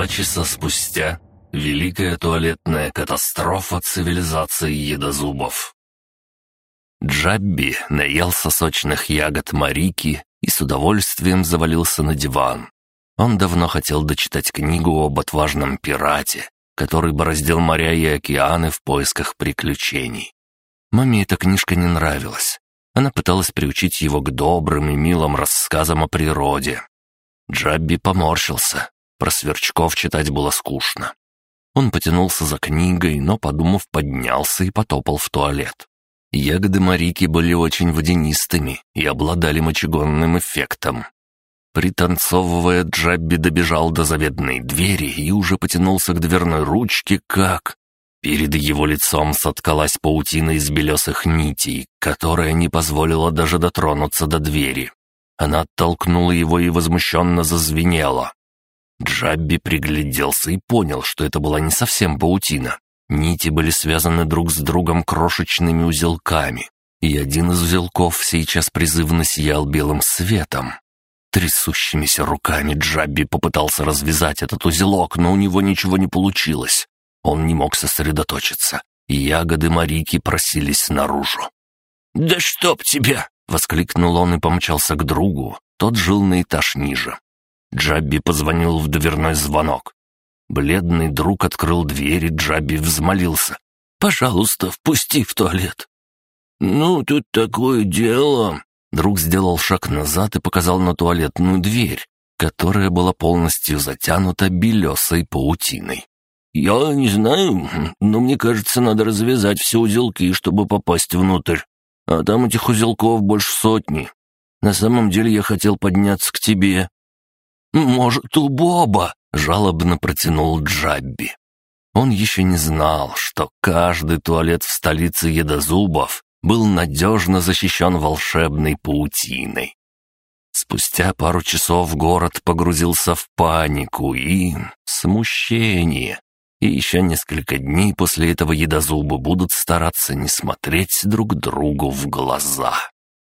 Два часа спустя Великая туалетная катастрофа цивилизации едозубов. Джабби наелся сочных ягод Марики и с удовольствием завалился на диван. Он давно хотел дочитать книгу об отважном пирате, который бороздил моря и океаны в поисках приключений. Маме эта книжка не нравилась. Она пыталась приучить его к добрым и милым рассказам о природе. Джабби поморщился. Про сверчков читать было скучно. Он потянулся за книгой, но, подумав, поднялся и потопал в туалет. Ягоды Марики были очень водянистыми и обладали мочегонным эффектом. Пританцовывая, Джабби добежал до заветной двери и уже потянулся к дверной ручке, как... Перед его лицом соткалась паутина из белесых нитей, которая не позволила даже дотронуться до двери. Она оттолкнула его и возмущенно зазвенела. Джабби пригляделся и понял, что это была не совсем паутина. Нити были связаны друг с другом крошечными узелками, и один из узелков сейчас призывно сиял белым светом. Трясущимися руками Джабби попытался развязать этот узелок, но у него ничего не получилось. Он не мог сосредоточиться, и ягоды Марики просились наружу. «Да чтоб тебя!» — воскликнул он и помчался к другу. Тот жил на этаж ниже. Джабби позвонил в дверной звонок. Бледный друг открыл дверь, и Джабби взмолился. «Пожалуйста, впусти в туалет». «Ну, тут такое дело». Друг сделал шаг назад и показал на туалетную дверь, которая была полностью затянута белесой паутиной. «Я не знаю, но мне кажется, надо развязать все узелки, чтобы попасть внутрь. А там этих узелков больше сотни. На самом деле я хотел подняться к тебе, «Может, у Боба?» — жалобно протянул Джабби. Он еще не знал, что каждый туалет в столице Едозубов был надежно защищен волшебной паутиной. Спустя пару часов город погрузился в панику и смущение. И еще несколько дней после этого едозубы будут стараться не смотреть друг другу в глаза.